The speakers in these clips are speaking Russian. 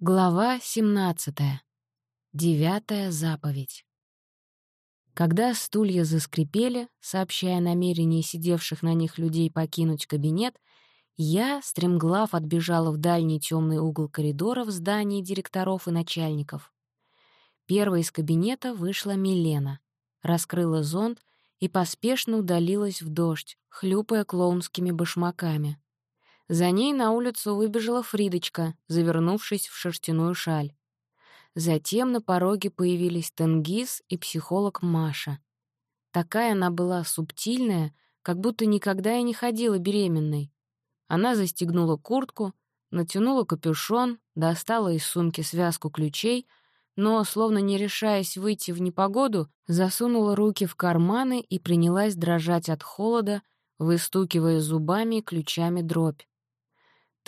Глава 17. Девятая заповедь. Когда стулья заскрипели, сообщая намерение сидевших на них людей покинуть кабинет, я, стремглав, отбежала в дальний темный угол коридора в здании директоров и начальников. Первой из кабинета вышла Милена, раскрыла зонт и поспешно удалилась в дождь, хлюпая клоунскими башмаками. За ней на улицу выбежала Фридочка, завернувшись в шерстяную шаль. Затем на пороге появились Тенгиз и психолог Маша. Такая она была субтильная, как будто никогда и не ходила беременной. Она застегнула куртку, натянула капюшон, достала из сумки связку ключей, но, словно не решаясь выйти в непогоду, засунула руки в карманы и принялась дрожать от холода, выстукивая зубами ключами дробь.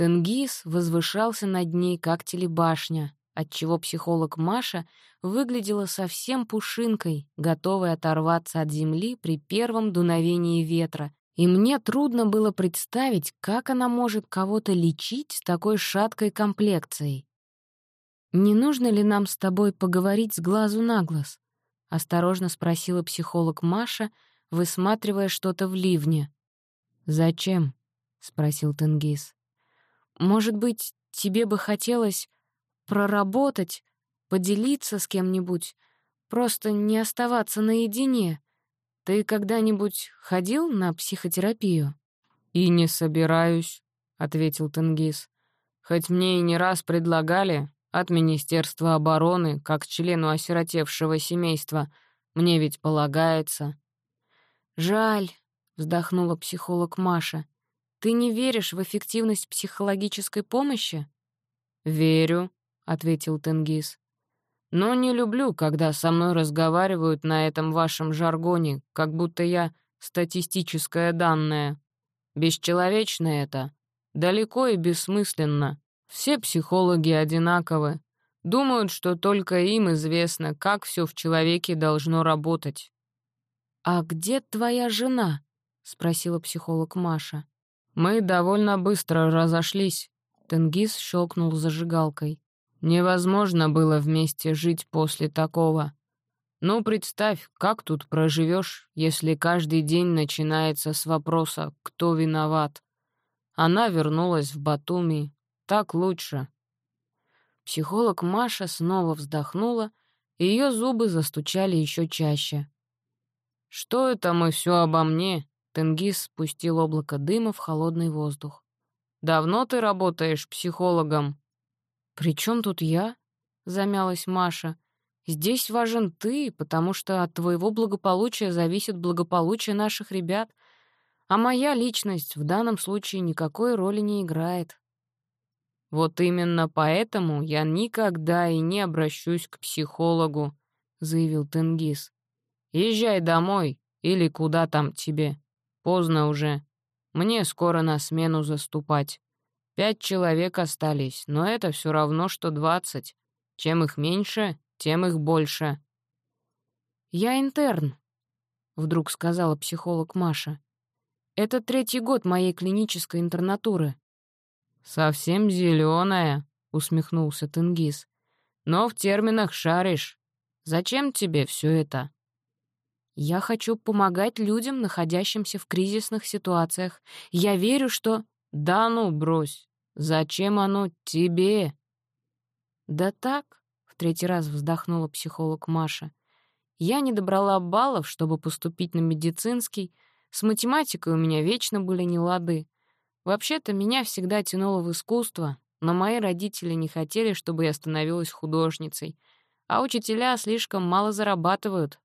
Тенгиз возвышался над ней, как телебашня, отчего психолог Маша выглядела совсем пушинкой, готовой оторваться от земли при первом дуновении ветра, и мне трудно было представить, как она может кого-то лечить с такой шаткой комплекцией. «Не нужно ли нам с тобой поговорить с глазу на глаз?» — осторожно спросила психолог Маша, высматривая что-то в ливне. «Зачем?» — спросил Тенгиз. Может быть, тебе бы хотелось проработать, поделиться с кем-нибудь, просто не оставаться наедине. Ты когда-нибудь ходил на психотерапию? И не собираюсь, ответил Тенгиз. Хоть мне и не раз предлагали от Министерства обороны, как члену осиротевшего семейства, мне ведь полагается. Жаль, вздохнула психолог Маша. Ты не веришь в эффективность психологической помощи? Верю, ответил Тенгиз. Но не люблю, когда со мной разговаривают на этом вашем жаргоне, как будто я статистическое данное. Бесчеловечно это. Далеко и бессмысленно. Все психологи одинаковы. Думают, что только им известно, как все в человеке должно работать. «А где твоя жена?» — спросила психолог Маша. Мы довольно быстро разошлись. Тенгиз щелкнул зажигалкой. Невозможно было вместе жить после такого. Ну, представь, как тут проживешь, если каждый день начинается с вопроса «Кто виноват?». Она вернулась в Батуми. Так лучше. Психолог Маша снова вздохнула, и ее зубы застучали еще чаще. «Что это мы все обо мне?» Тенгиз спустил облако дыма в холодный воздух. «Давно ты работаешь психологом?» «При чем тут я?» — замялась Маша. «Здесь важен ты, потому что от твоего благополучия зависит благополучие наших ребят, а моя личность в данном случае никакой роли не играет». «Вот именно поэтому я никогда и не обращусь к психологу», — заявил Тенгиз. «Езжай домой или куда там тебе». Поздно уже. Мне скоро на смену заступать. Пять человек остались, но это все равно, что двадцать. Чем их меньше, тем их больше. «Я интерн», — вдруг сказала психолог Маша. «Это третий год моей клинической интернатуры». «Совсем зеленая, усмехнулся Тенгиз. «Но в терминах шаришь. Зачем тебе все это?» Я хочу помогать людям, находящимся в кризисных ситуациях. Я верю, что... Да ну, брось. Зачем оно тебе? Да так, в третий раз вздохнула психолог Маша. Я не добрала баллов, чтобы поступить на медицинский. С математикой у меня вечно были нелады. Вообще-то меня всегда тянуло в искусство, но мои родители не хотели, чтобы я становилась художницей. А учителя слишком мало зарабатывают,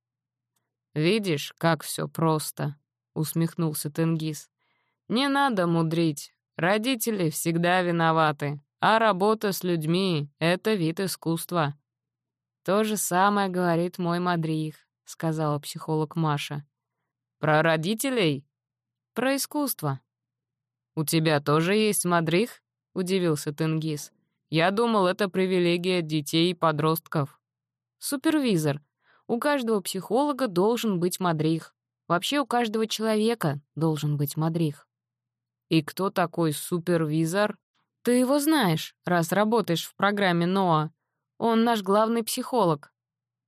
«Видишь, как все просто», — усмехнулся Тенгиз. «Не надо мудрить. Родители всегда виноваты, а работа с людьми — это вид искусства». «То же самое говорит мой мадрих», — сказала психолог Маша. «Про родителей?» «Про искусство». «У тебя тоже есть мадрих?» — удивился Тенгиз. «Я думал, это привилегия детей и подростков». «Супервизор», у каждого психолога должен быть мадрих. Вообще у каждого человека должен быть мадрих. И кто такой супервизор? Ты его знаешь, раз работаешь в программе НОА. Он наш главный психолог.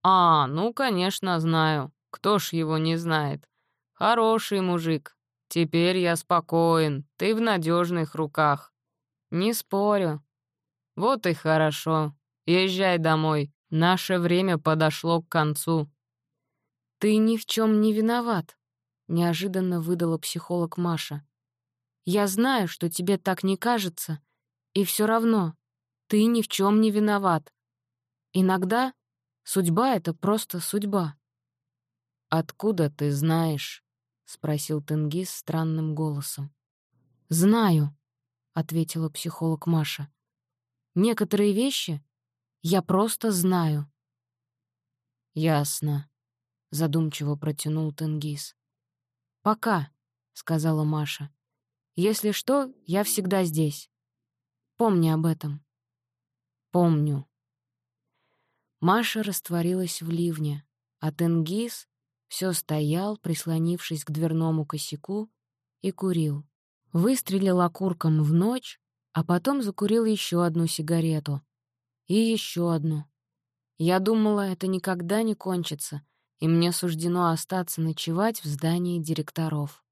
А, ну, конечно, знаю. Кто ж его не знает? Хороший мужик. Теперь я спокоен. Ты в надежных руках. Не спорю. Вот и хорошо. Езжай домой. Наше время подошло к концу. Ты ни в чем не виноват, неожиданно выдала психолог Маша. Я знаю, что тебе так не кажется, и все равно ты ни в чем не виноват. Иногда судьба — это просто судьба. «Откуда ты знаешь?» — спросил Тенгиз странным голосом. «Знаю», — ответила психолог Маша. «Некоторые вещи я просто знаю». «Ясно», — задумчиво протянул Тенгиз. «Пока», — сказала Маша. «Если что, я всегда здесь. Помни об этом». «Помню». Маша растворилась в ливне, а Тенгиз все стоял, прислонившись к дверному косяку, и курил. Выстрелил окурком в ночь, а потом закурил еще одну сигарету. И еще одну. Я думала, это никогда не кончится, и мне суждено остаться ночевать в здании директоров.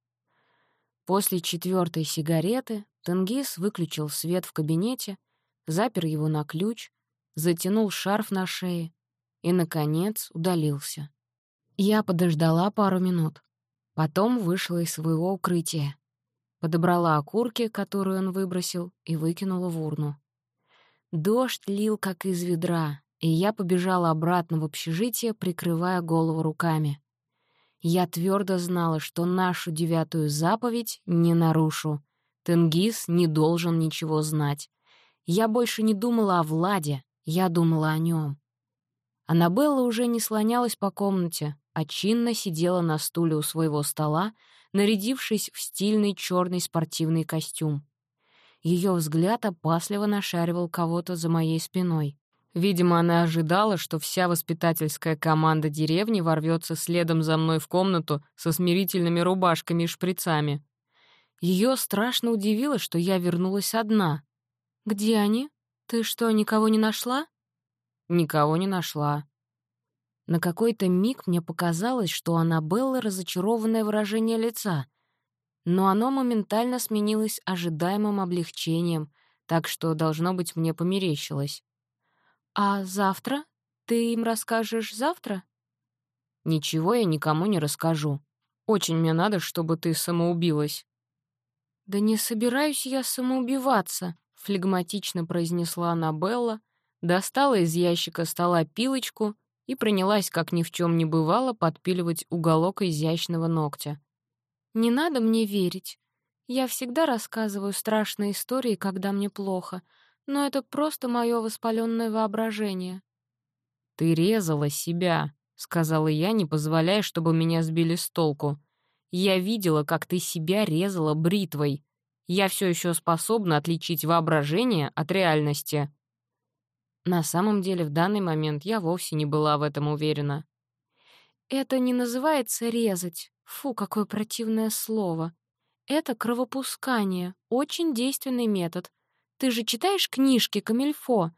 После четвертой сигареты Тенгиз выключил свет в кабинете, запер его на ключ, затянул шарф на шее и, наконец, удалился. Я подождала пару минут. Потом вышла из своего укрытия. Подобрала окурки, которые он выбросил, и выкинула в урну. Дождь лил, как из ведра, и я побежала обратно в общежитие, прикрывая голову руками. Я твердо знала, что нашу девятую заповедь не нарушу. Тенгиз не должен ничего знать. Я больше не думала о Владе, я думала о нем. Аннабелла уже не слонялась по комнате, а чинно сидела на стуле у своего стола, нарядившись в стильный черный спортивный костюм. Ее взгляд опасливо нашаривал кого-то за моей спиной. Видимо, она ожидала, что вся воспитательская команда деревни ворвется следом за мной в комнату со смирительными рубашками и шприцами. Ее страшно удивило, что я вернулась одна. «Где они? Ты что, никого не нашла?» «Никого не нашла», на какой-то миг мне показалось, что Аннабелла разочарованное выражение лица, но оно моментально сменилось ожидаемым облегчением, так что, должно быть, мне померещилось. «А завтра? Ты им расскажешь завтра?» «Ничего я никому не расскажу. Очень мне надо, чтобы ты самоубилась». «Да не собираюсь я самоубиваться», — флегматично произнесла Аннабелла, достала из ящика стола пилочку — и принялась, как ни в чем не бывало, подпиливать уголок изящного ногтя. «Не надо мне верить. Я всегда рассказываю страшные истории, когда мне плохо, но это просто мое воспаленное воображение». «Ты резала себя», — сказала я, не позволяя, чтобы меня сбили с толку. «Я видела, как ты себя резала бритвой. Я все еще способна отличить воображение от реальности». На самом деле, в данный момент я вовсе не была в этом уверена. «Это не называется резать. Фу, какое противное слово. Это кровопускание, очень действенный метод. Ты же читаешь книжки Камильфо.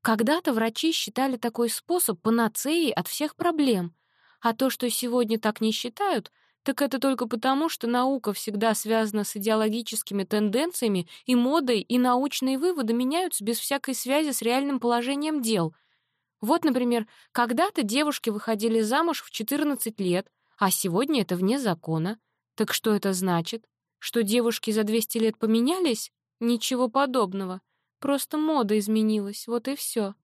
Когда-то врачи считали такой способ панацеей от всех проблем. А то, что сегодня так не считают, так это только потому, что наука всегда связана с идеологическими тенденциями, и модой, и научные выводы меняются без всякой связи с реальным положением дел. Вот, например, когда-то девушки выходили замуж в 14 лет, а сегодня это вне закона. Так что это значит? Что девушки за 200 лет поменялись? Ничего подобного. Просто мода изменилась, вот и все.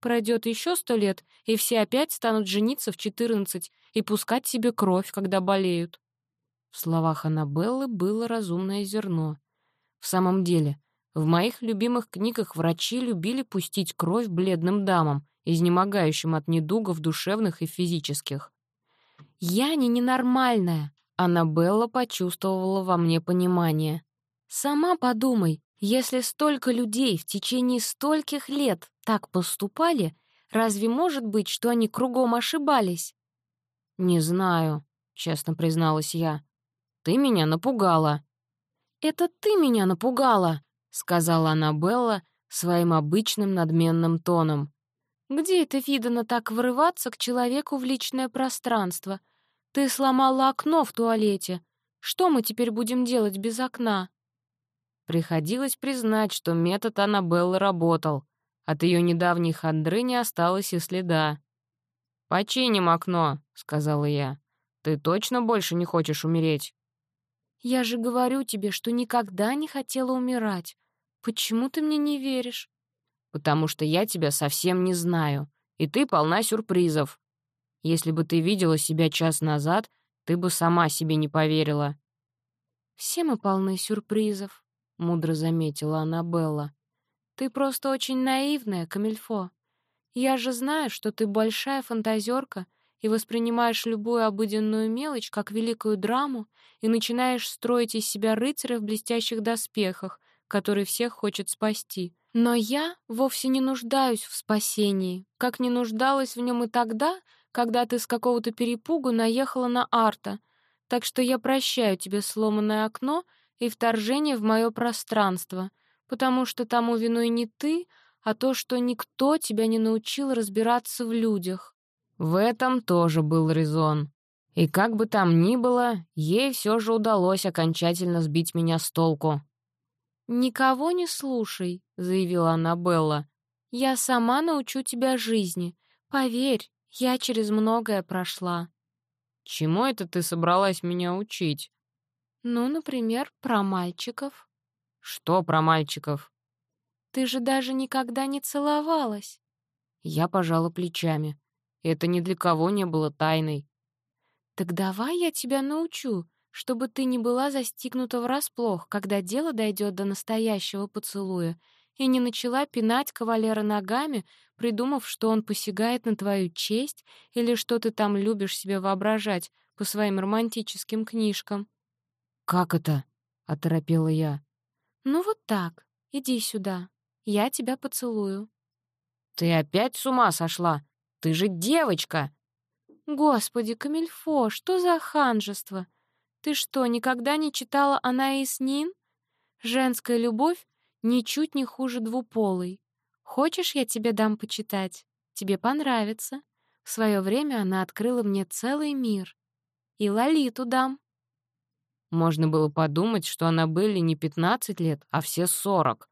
Пройдет еще сто лет, и все опять станут жениться в 14 и пускать себе кровь, когда болеют. В словах Аннабеллы было разумное зерно. В самом деле, в моих любимых книгах врачи любили пустить кровь бледным дамам, изнемогающим от недугов душевных и физических. «Я не ненормальная», — Аннабелла почувствовала во мне понимание. «Сама подумай, если столько людей в течение стольких лет так поступали, разве может быть, что они кругом ошибались? «Не знаю», — честно призналась я. «Ты меня напугала». «Это ты меня напугала», — сказала Аннабелла своим обычным надменным тоном. «Где это видано так врываться к человеку в личное пространство? Ты сломала окно в туалете. Что мы теперь будем делать без окна?» Приходилось признать, что метод Аннабеллы работал. От ее недавней хандры не осталось и следа. «Починим окно», — сказала я. «Ты точно больше не хочешь умереть?» «Я же говорю тебе, что никогда не хотела умирать. Почему ты мне не веришь?» «Потому что я тебя совсем не знаю, и ты полна сюрпризов. Если бы ты видела себя час назад, ты бы сама себе не поверила». «Все мы полны сюрпризов», — мудро заметила Аннабелла. «Ты просто очень наивная, Камильфо. Я же знаю, что ты большая фантазерка и воспринимаешь любую обыденную мелочь как великую драму и начинаешь строить из себя рыцаря в блестящих доспехах, который всех хочет спасти. Но я вовсе не нуждаюсь в спасении, как не нуждалась в нем и тогда, когда ты с какого-то перепугу наехала на Арта. Так что я прощаю тебе сломанное окно и вторжение в мое пространство, потому что тому виной не ты, а то, что никто тебя не научил разбираться в людях. В этом тоже был резон. И как бы там ни было, ей все же удалось окончательно сбить меня с толку. «Никого не слушай», — заявила Аннабелла. «Я сама научу тебя жизни. Поверь, я через многое прошла». «Чему это ты собралась меня учить?» «Ну, например, про мальчиков». «Что про мальчиков?» Ты же даже никогда не целовалась». Я пожала плечами. Это ни для кого не было тайной. «Так давай я тебя научу, чтобы ты не была застигнута врасплох, когда дело дойдет до настоящего поцелуя, и не начала пинать кавалера ногами, придумав, что он посягает на твою честь или что ты там любишь себе воображать по своим романтическим книжкам». «Как это?» — оторопела я. «Ну вот так. Иди сюда». Я тебя поцелую». «Ты опять с ума сошла? Ты же девочка!» «Господи, Камильфо, что за ханжество? Ты что, никогда не читала Анаис Нин? Женская любовь ничуть не хуже двуполой. Хочешь, я тебе дам почитать? Тебе понравится. В свое время она открыла мне целый мир. И Лолиту дам». Можно было подумать, что она были не пятнадцать лет, а все сорок.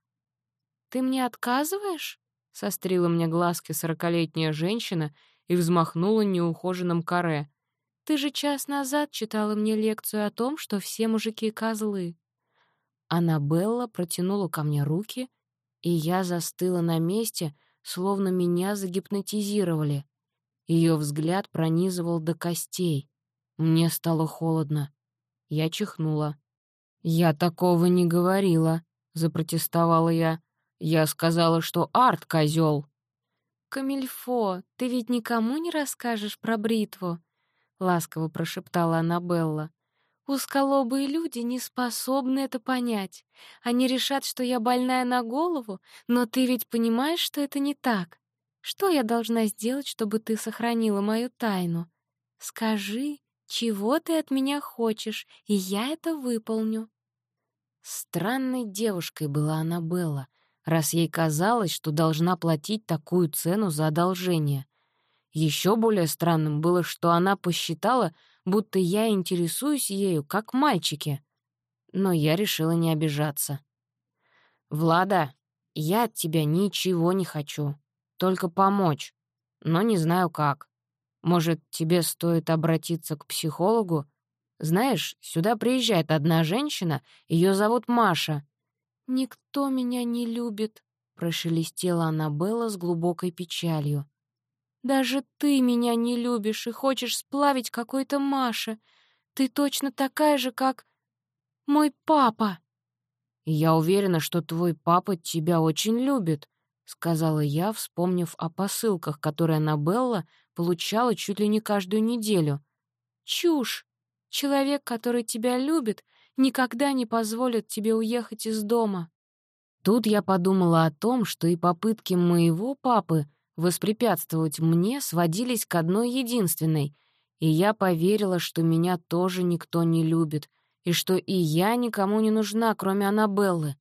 «Ты мне отказываешь?» — сострила мне глазки сорокалетняя женщина и взмахнула неухоженным каре. «Ты же час назад читала мне лекцию о том, что все мужики — козлы». Аннабелла протянула ко мне руки, и я застыла на месте, словно меня загипнотизировали. Ее взгляд пронизывал до костей. Мне стало холодно. Я чихнула. «Я такого не говорила», — запротестовала я. Я сказала, что Арт — козел. «Камильфо, ты ведь никому не расскажешь про бритву?» — ласково прошептала Аннабелла. «Узколобые люди не способны это понять. Они решат, что я больная на голову, но ты ведь понимаешь, что это не так. Что я должна сделать, чтобы ты сохранила мою тайну? Скажи, чего ты от меня хочешь, и я это выполню». Странной девушкой была Аннабелла раз ей казалось, что должна платить такую цену за одолжение. Еще более странным было, что она посчитала, будто я интересуюсь ею, как мальчики. Но я решила не обижаться. «Влада, я от тебя ничего не хочу, только помочь, но не знаю как. Может, тебе стоит обратиться к психологу? Знаешь, сюда приезжает одна женщина, ее зовут Маша. «Никто меня не любит», — прошелестела Аннабелла с глубокой печалью. «Даже ты меня не любишь и хочешь сплавить какой-то Маше. Ты точно такая же, как мой папа». «Я уверена, что твой папа тебя очень любит», — сказала я, вспомнив о посылках, которые Аннабелла получала чуть ли не каждую неделю. «Чушь! Человек, который тебя любит, никогда не позволит тебе уехать из дома». Тут я подумала о том, что и попытки моего папы воспрепятствовать мне сводились к одной единственной, и я поверила, что меня тоже никто не любит, и что и я никому не нужна, кроме Аннабеллы.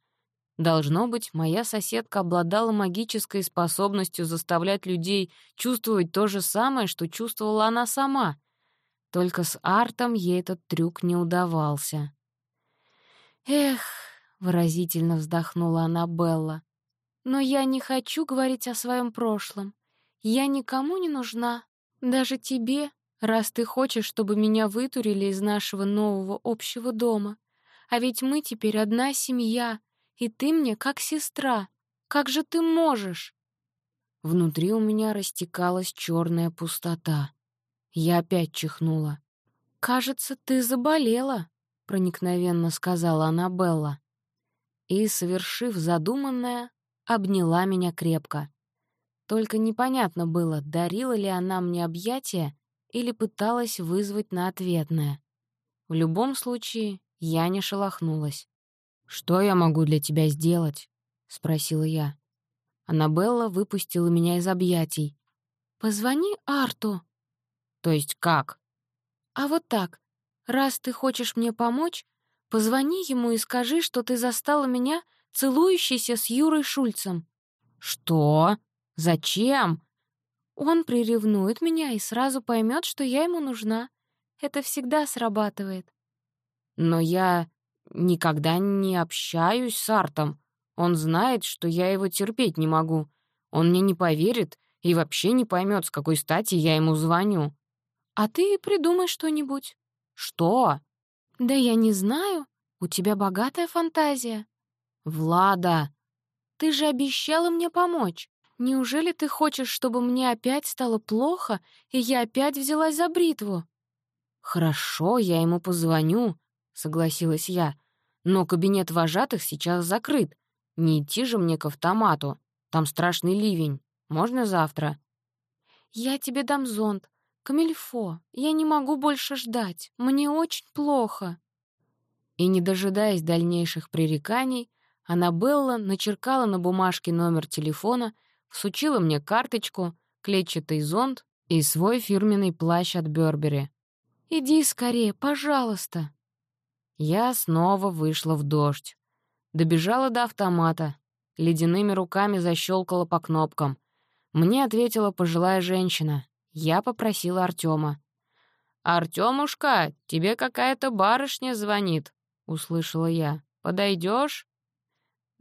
Должно быть, моя соседка обладала магической способностью заставлять людей чувствовать то же самое, что чувствовала она сама. Только с Артом ей этот трюк не удавался. «Эх», — выразительно вздохнула Аннабелла, «но я не хочу говорить о своем прошлом. Я никому не нужна, даже тебе, раз ты хочешь, чтобы меня вытурили из нашего нового общего дома. А ведь мы теперь одна семья, и ты мне как сестра. Как же ты можешь?» Внутри у меня растекалась черная пустота. Я опять чихнула. «Кажется, ты заболела», — проникновенно сказала Аннабелла. И, совершив задуманное, обняла меня крепко. Только непонятно было, дарила ли она мне объятия или пыталась вызвать на ответное. В любом случае, я не шелохнулась. «Что я могу для тебя сделать?» — спросила я. Аннабелла выпустила меня из объятий. «Позвони Арту». «То есть как?» «А вот так. Раз ты хочешь мне помочь, позвони ему и скажи, что ты застала меня целующейся с Юрой Шульцем». «Что? Зачем?» «Он приревнует меня и сразу поймет, что я ему нужна. Это всегда срабатывает». «Но я никогда не общаюсь с Артом. Он знает, что я его терпеть не могу. Он мне не поверит и вообще не поймет, с какой стати я ему звоню. А ты придумай что-нибудь. Что? Да я не знаю. У тебя богатая фантазия. Влада, ты же обещала мне помочь. Неужели ты хочешь, чтобы мне опять стало плохо, и я опять взялась за бритву? Хорошо, я ему позвоню, согласилась я. Но кабинет вожатых сейчас закрыт. Не идти же мне к автомату. Там страшный ливень. Можно завтра? Я тебе дам зонт. Камильфо, я не могу больше ждать. Мне очень плохо. И, не дожидаясь дальнейших пререканий, Аннабелла начеркала на бумажке номер телефона, всучила мне карточку, клетчатый зонт и свой фирменный плащ от Бёрбери. «Иди скорее, пожалуйста», я снова вышла в дождь. Добежала до автомата. Ледяными руками защелкала по кнопкам. Мне ответила пожилая женщина. Я попросила Артема. «Артёмушка, тебе какая-то барышня звонит», — услышала я. Подойдешь?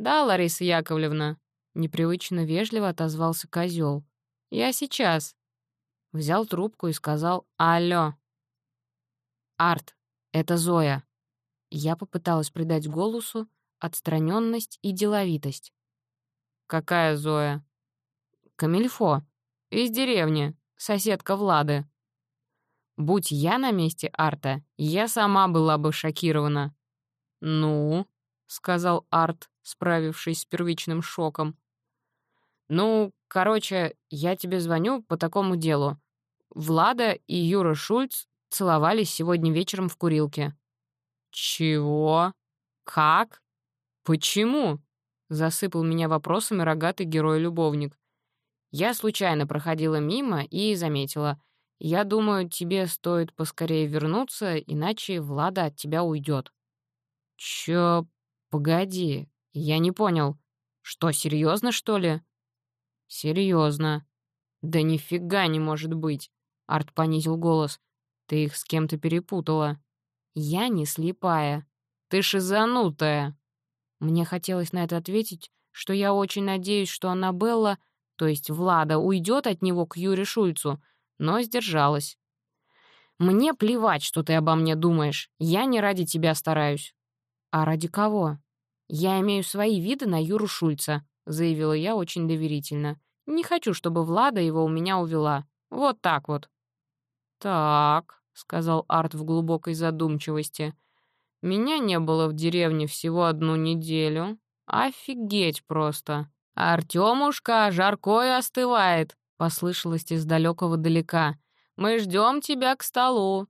«Да, Лариса Яковлевна», — непривычно вежливо отозвался козел. «Я сейчас». Взял трубку и сказал «Алло». «Арт, это Зоя». Я попыталась придать голосу отстраненность и деловитость. «Какая Зоя?» «Камильфо. Из деревни. Соседка Влады». Будь я на месте Арта, я сама была бы шокирована. «Ну?» — сказал Арт, справившись с первичным шоком. «Ну, короче, я тебе звоню по такому делу. Влада и Юра Шульц целовались сегодня вечером в курилке. «Чего? Как? Почему?» — засыпал меня вопросами рогатый герой-любовник. Я случайно проходила мимо и заметила. «Я думаю, тебе стоит поскорее вернуться, иначе Влада от тебя уйдет. «Чё? Погоди, я не понял. Что, серьезно что ли?» Серьезно. «Да нифига не может быть!» — Арт понизил голос. «Ты их с кем-то перепутала». «Я не слепая. Ты шизанутая». Мне хотелось на это ответить, что я очень надеюсь, что Аннабелла, то есть Влада, уйдет от него к Юре Шульцу, но сдержалась. «Мне плевать, что ты обо мне думаешь. Я не ради тебя стараюсь». «А ради кого?» «Я имею свои виды на Юру Шульца», — заявила я очень доверительно. «Не хочу, чтобы Влада его у меня увела. Вот так вот». «Так», сказал Арт в глубокой задумчивости. «Меня не было в деревне всего одну неделю. Офигеть просто! Артемушка, жаркое остывает!» — послышалось из далекого далека. «Мы ждем тебя к столу!»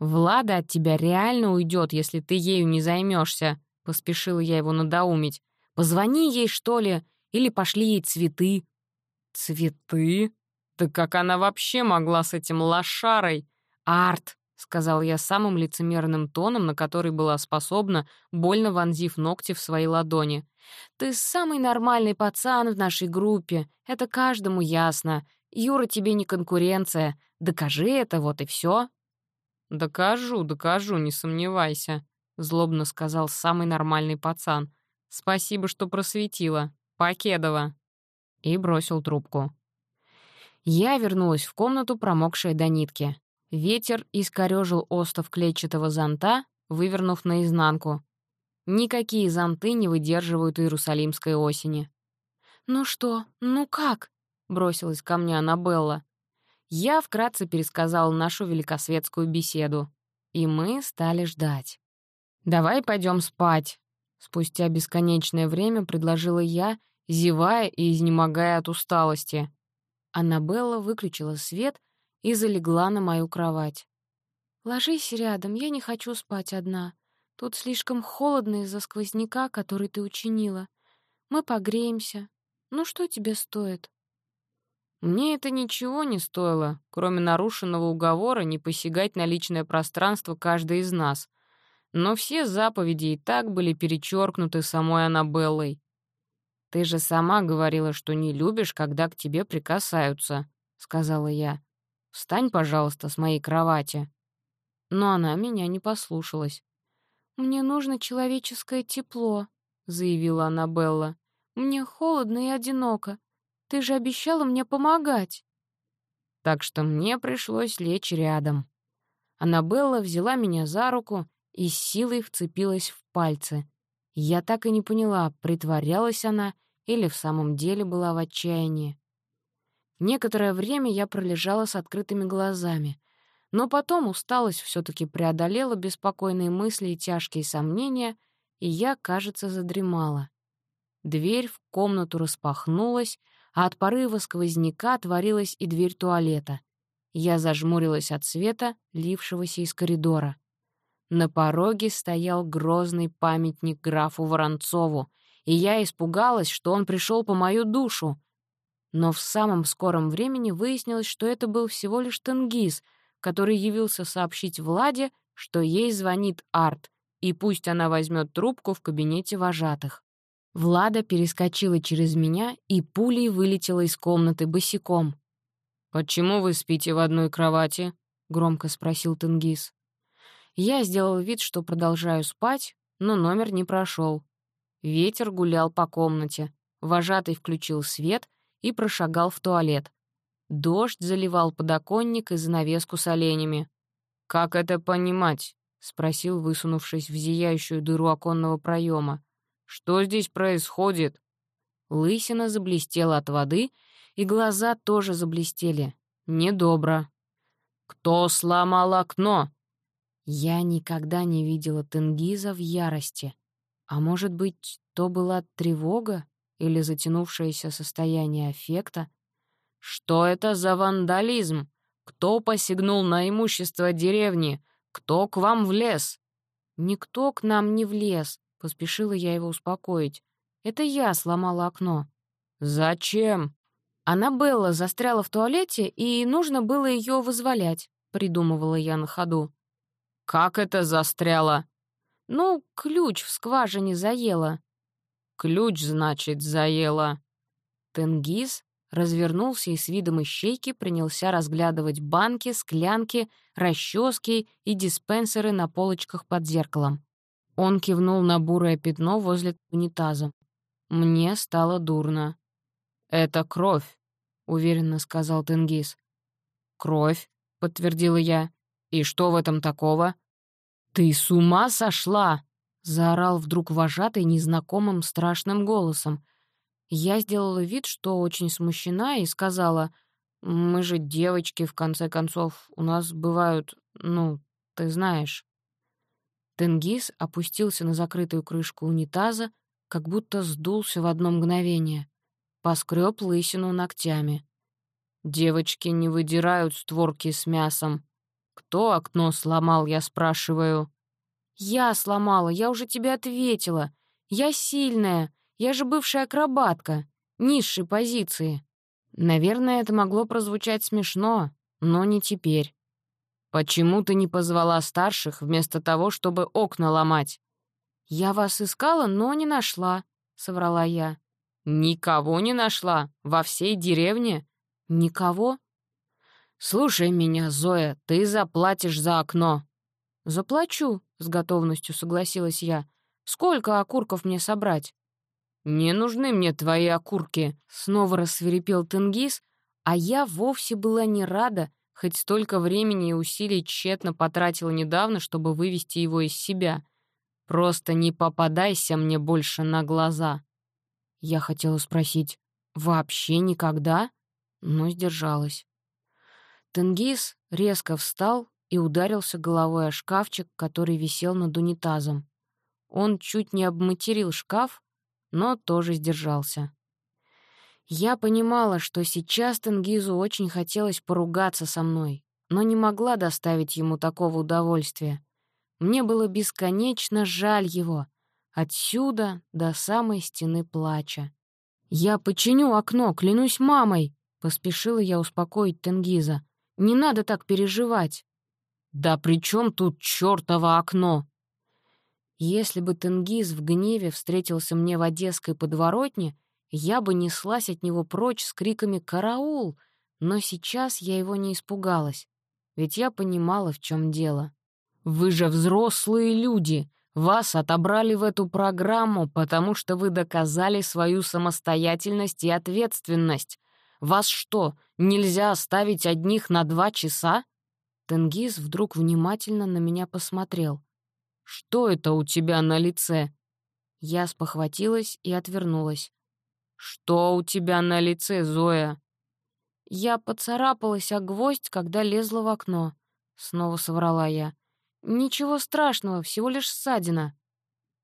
«Влада от тебя реально уйдет, если ты ею не займешься, поспешила я его надоумить. «Позвони ей, что ли, или пошли ей цветы». «Цветы? Да как она вообще могла с этим лошарой?» «Арт», — сказал я самым лицемерным тоном, на который была способна, больно вонзив ногти в свои ладони. Ты самый нормальный пацан в нашей группе, это каждому ясно. Юра тебе не конкуренция. Докажи это, вот и все. «Докажу, докажу, не сомневайся», — злобно сказал самый нормальный пацан. «Спасибо, что просветила. Покедова». И бросил трубку. Я вернулась в комнату, промокшая до нитки. Ветер искорёжил остов клетчатого зонта, вывернув наизнанку. Никакие зонты не выдерживают иерусалимской осени. «Ну что, ну как?» — бросилась ко мне Аннабелла. Я вкратце пересказал нашу великосветскую беседу. И мы стали ждать. «Давай пойдем спать», — спустя бесконечное время предложила я, зевая и изнемогая от усталости. Аннабелла выключила свет и залегла на мою кровать. «Ложись рядом, я не хочу спать одна. Тут слишком холодно из-за сквозняка, который ты учинила. Мы погреемся. Ну что тебе стоит?» Мне это ничего не стоило, кроме нарушенного уговора не посягать на личное пространство каждой из нас. Но все заповеди и так были перечеркнуты самой Аннабеллой. «Ты же сама говорила, что не любишь, когда к тебе прикасаются», — сказала я. «Встань, пожалуйста, с моей кровати». Но она меня не послушалась. «Мне нужно человеческое тепло», — заявила Аннабелла. «Мне холодно и одиноко. Ты же обещала мне помогать». Так что мне пришлось лечь рядом. Аннабелла взяла меня за руку и с силой вцепилась в пальцы. Я так и не поняла, притворялась она или в самом деле была в отчаянии. Некоторое время я пролежала с открытыми глазами, но потом усталость все таки преодолела беспокойные мысли и тяжкие сомнения, и я, кажется, задремала. Дверь в комнату распахнулась, а от порыва сквозняка отворилась и дверь туалета. Я зажмурилась от света, лившегося из коридора. На пороге стоял грозный памятник графу Воронцову, и я испугалась, что он пришел по мою душу. Но в самом скором времени выяснилось, что это был всего лишь Тенгиз, который явился сообщить Владе, что ей звонит Арт, и пусть она возьмет трубку в кабинете вожатых. Влада перескочила через меня и пулей вылетела из комнаты босиком. «Почему вы спите в одной кровати?» — громко спросил Тенгиз. Я сделал вид, что продолжаю спать, но номер не прошел. Ветер гулял по комнате. Вожатый включил свет и прошагал в туалет. Дождь заливал подоконник и занавеску с оленями. «Как это понимать?» — спросил, высунувшись в зияющую дыру оконного проема. Что здесь происходит?» Лысина заблестела от воды, и глаза тоже заблестели. Недобро. «Кто сломал окно?» Я никогда не видела Тенгиза в ярости. А может быть, то была тревога или затянувшееся состояние аффекта? «Что это за вандализм? Кто посягнул на имущество деревни? Кто к вам влез?» «Никто к нам не влез», Поспешила я его успокоить. «Это я сломала окно». «Зачем?» Аннабелла застряла в туалете, и нужно было ее вызволять, придумывала я на ходу. «Как это застряла?» «Ну, ключ в скважине заела». «Ключ, значит, заела». Тенгиз развернулся и с видом ищейки принялся разглядывать банки, склянки, расчески и диспенсеры на полочках под зеркалом. Он кивнул на бурое пятно возле унитаза. Мне стало дурно. «Это кровь», — уверенно сказал Тенгиз. «Кровь», — подтвердила я. «И что в этом такого?» «Ты с ума сошла!» — заорал вдруг вожатый незнакомым страшным голосом. Я сделала вид, что очень смущена, и сказала, «Мы же девочки, в конце концов, у нас бывают, ну, ты знаешь». Тенгиз опустился на закрытую крышку унитаза, как будто сдулся в одно мгновение. Поскреб лысину ногтями. «Девочки не выдирают створки с мясом. Кто окно сломал, я спрашиваю?» «Я сломала, я уже тебе ответила. Я сильная, я же бывшая акробатка, низшей позиции». Наверное, это могло прозвучать смешно, но не теперь. «Почему ты не позвала старших вместо того, чтобы окна ломать?» «Я вас искала, но не нашла», — соврала я. «Никого не нашла? Во всей деревне?» «Никого?» «Слушай меня, Зоя, ты заплатишь за окно». «Заплачу», — с готовностью согласилась я. «Сколько окурков мне собрать?» «Не нужны мне твои окурки», — снова рассверепел Тенгиз, а я вовсе была не рада, хоть столько времени и усилий тщетно потратила недавно, чтобы вывести его из себя. Просто не попадайся мне больше на глаза. Я хотела спросить, вообще никогда? Но сдержалась. Тенгиз резко встал и ударился головой о шкафчик, который висел над унитазом. Он чуть не обматерил шкаф, но тоже сдержался. Я понимала, что сейчас Тенгизу очень хотелось поругаться со мной, но не могла доставить ему такого удовольствия. Мне было бесконечно жаль его, отсюда до самой стены плача. «Я починю окно, клянусь мамой!» — поспешила я успокоить Тенгиза. «Не надо так переживать!» «Да при чем тут чёртово окно?» Если бы Тенгиз в гневе встретился мне в одесской подворотне, я бы неслась от него прочь с криками «Караул!», но сейчас я его не испугалась, ведь я понимала, в чем дело. «Вы же взрослые люди! Вас отобрали в эту программу, потому что вы доказали свою самостоятельность и ответственность. Вас что, нельзя оставить одних на два часа?» Тенгиз вдруг внимательно на меня посмотрел. «Что это у тебя на лице?» Я спохватилась и отвернулась. «Что у тебя на лице, Зоя?» «Я поцарапалась о гвоздь, когда лезла в окно», — снова соврала я. «Ничего страшного, всего лишь ссадина».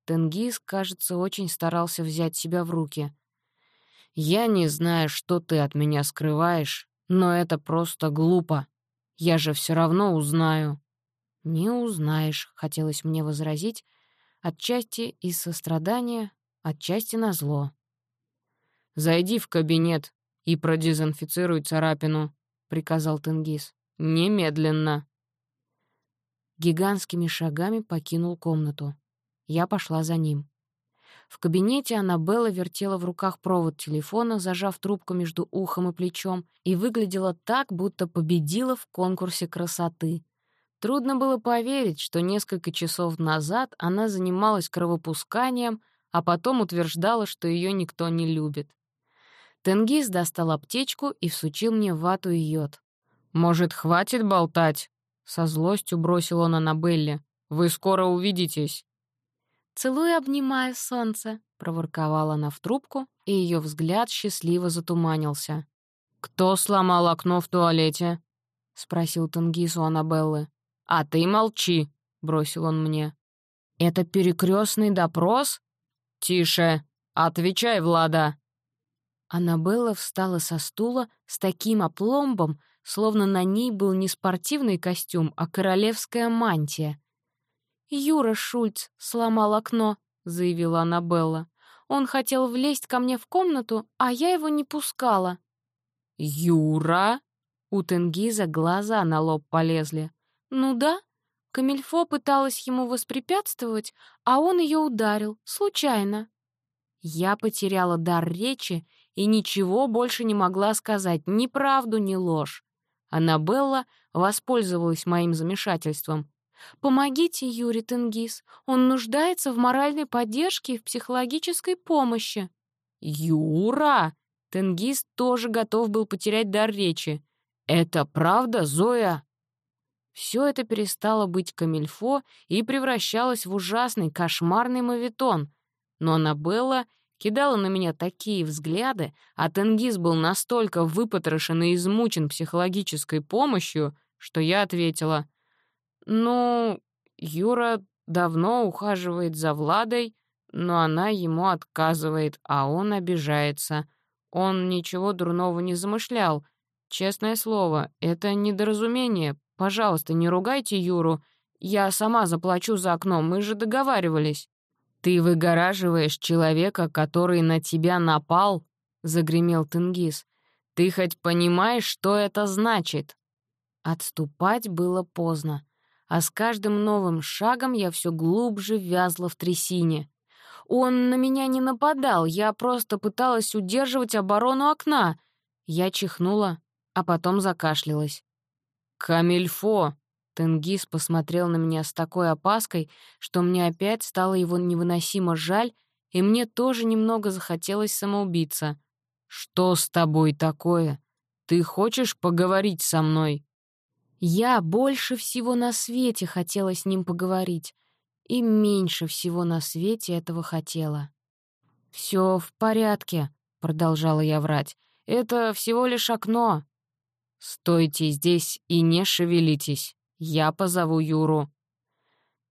Тенгиз, кажется, очень старался взять себя в руки. «Я не знаю, что ты от меня скрываешь, но это просто глупо. Я же все равно узнаю». «Не узнаешь», — хотелось мне возразить, отчасти из сострадания, отчасти назло. «Зайди в кабинет и продезинфицируй царапину», — приказал Тенгиз. «Немедленно». Гигантскими шагами покинул комнату. Я пошла за ним. В кабинете Аннабелла вертела в руках провод телефона, зажав трубку между ухом и плечом, и выглядела так, будто победила в конкурсе красоты. Трудно было поверить, что несколько часов назад она занималась кровопусканием, а потом утверждала, что ее никто не любит. Тенгиз достал аптечку и всучил мне вату и йод. «Может, хватит болтать?» — со злостью бросил он Аннабелле. «Вы скоро увидитесь». «Целую, обнимая солнце», — проворковала она в трубку, и ее взгляд счастливо затуманился. «Кто сломал окно в туалете?» — спросил Тенгиз у Аннабеллы. «А ты молчи», — бросил он мне. «Это перекрестный допрос?» «Тише! Отвечай, Влада!» Аннабелла встала со стула с таким опломбом, словно на ней был не спортивный костюм, а королевская мантия. «Юра Шульц сломал окно», — заявила Аннабелла. «Он хотел влезть ко мне в комнату, а я его не пускала». «Юра?» У Тенгиза глаза на лоб полезли. «Ну да». Камильфо пыталась ему воспрепятствовать, а он ее ударил, случайно. Я потеряла дар речи и ничего больше не могла сказать, ни правду, ни ложь. Аннабелла воспользовалась моим замешательством. «Помогите, Юрий Тенгиз, он нуждается в моральной поддержке и в психологической помощи». «Юра!» Тенгиз тоже готов был потерять дар речи. «Это правда, Зоя?» Все это перестало быть камильфо и превращалось в ужасный, кошмарный мавитон. Но Аннабелла кидала на меня такие взгляды, а Тенгиз был настолько выпотрошен и измучен психологической помощью, что я ответила, «Ну, Юра давно ухаживает за Владой, но она ему отказывает, а он обижается. Он ничего дурного не замышлял. Честное слово, это недоразумение. Пожалуйста, не ругайте Юру. Я сама заплачу за окно, мы же договаривались». «Ты выгораживаешь человека, который на тебя напал?» — загремел Тенгиз. «Ты хоть понимаешь, что это значит?» Отступать было поздно, а с каждым новым шагом я все глубже вязла в трясине. Он на меня не нападал, я просто пыталась удерживать оборону окна. Я чихнула, а потом закашлялась. «Камильфо!» Тенгиз посмотрел на меня с такой опаской, что мне опять стало его невыносимо жаль, и мне тоже немного захотелось самоубиться. «Что с тобой такое? Ты хочешь поговорить со мной?» Я больше всего на свете хотела с ним поговорить, и меньше всего на свете этого хотела. «Всё в порядке», — продолжала я врать. «Это всего лишь окно». «Стойте здесь и не шевелитесь. Я позову Юру».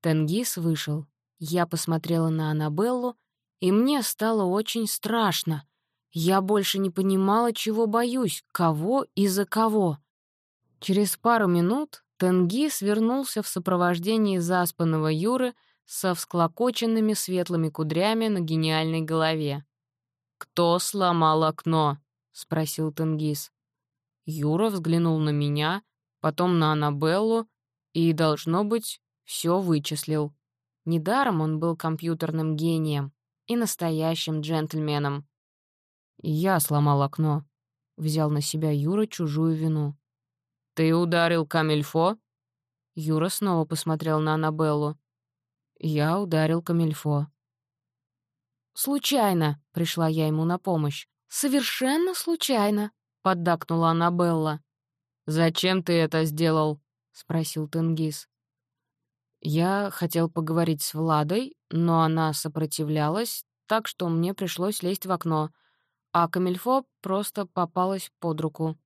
Тенгиз вышел. Я посмотрела на Аннабеллу, и мне стало очень страшно. Я больше не понимала, чего боюсь, кого и за кого. Через пару минут Тенгиз вернулся в сопровождении заспанного Юры со всклокоченными светлыми кудрями на гениальной голове. «Кто сломал окно?» — спросил Тенгиз. Юра взглянул на меня, потом на Аннабеллу и, должно быть, все вычислил. Недаром он был компьютерным гением и настоящим джентльменом. «Я сломал окно», — взял на себя Юра чужую вину. «Ты ударил Камильфо?» Юра снова посмотрел на Аннабеллу. Я ударил Камильфо. «Случайно», — пришла я ему на помощь. «Совершенно случайно», — поддакнула Аннабелла. «Зачем ты это сделал?» — спросил Тенгиз. Я хотел поговорить с Владой, но она сопротивлялась, так что мне пришлось лезть в окно, а Камильфо просто попалась под руку.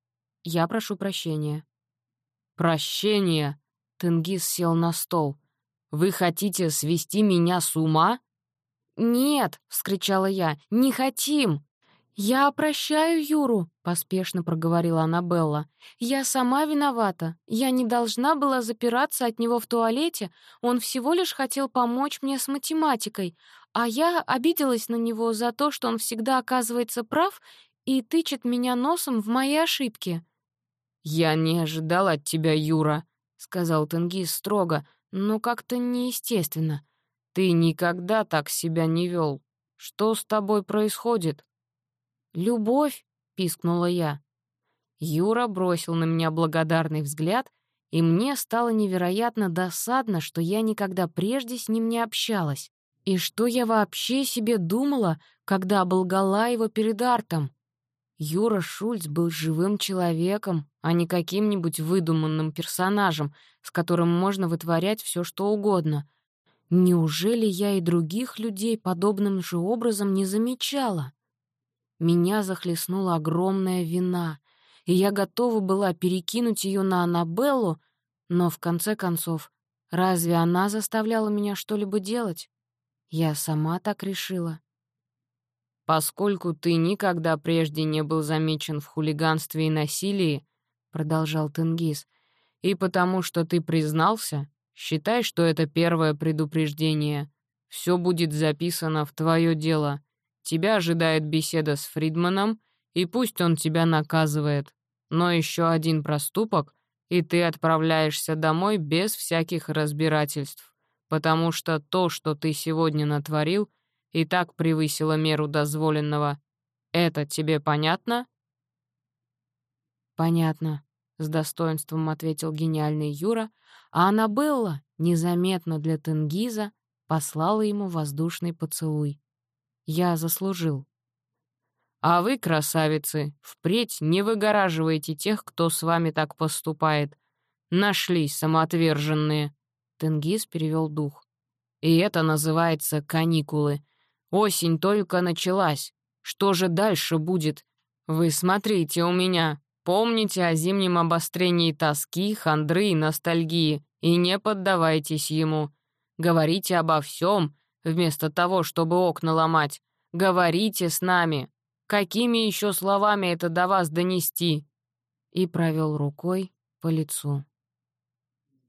Я прошу прощения. «Прощение!» — Тенгиз сел на стол. «Вы хотите свести меня с ума?» «Нет!» — вскричала я. «Не хотим!» «Я прощаю Юру», — поспешно проговорила Аннабелла. «Я сама виновата. Я не должна была запираться от него в туалете. Он всего лишь хотел помочь мне с математикой. А я обиделась на него за то, что он всегда оказывается прав и тычет меня носом в мои ошибки». «Я не ожидал от тебя, Юра», — сказал Тенгиз строго, но как-то неестественно. «Ты никогда так себя не вел. Что с тобой происходит?» «Любовь», — пискнула я. Юра бросил на меня благодарный взгляд, и мне стало невероятно досадно, что я никогда прежде с ним не общалась. И что я вообще себе думала, когда оболгала его перед Артом? Юра Шульц был живым человеком, а не каким-нибудь выдуманным персонажем, с которым можно вытворять все, что угодно. Неужели я и других людей подобным же образом не замечала? Меня захлестнула огромная вина, и я готова была перекинуть ее на Аннабеллу, но в конце концов, разве она заставляла меня что-либо делать? Я сама так решила. «Поскольку ты никогда прежде не был замечен в хулиганстве и насилии», — продолжал Тенгиз, «и потому что ты признался, считай, что это первое предупреждение. Все будет записано в твое дело. Тебя ожидает беседа с Фридманом, и пусть он тебя наказывает. Но еще один проступок, и ты отправляешься домой без всяких разбирательств, потому что то, что ты сегодня натворил — и так превысила меру дозволенного. Это тебе понятно?» «Понятно», — с достоинством ответил гениальный Юра, а Аннабелла, незаметно для Тенгиза, послала ему воздушный поцелуй. «Я заслужил». «А вы, красавицы, впредь не выгораживайте тех, кто с вами так поступает. Нашлись самоотверженные». Тенгиз перевел дух. «И это называется каникулы. Осень только началась. Что же дальше будет? Вы смотрите у меня. Помните о зимнем обострении тоски, хандры и ностальгии и не поддавайтесь ему. Говорите обо всем, вместо того, чтобы окна ломать. Говорите с нами. Какими еще словами это до вас донести?» И провел рукой по лицу.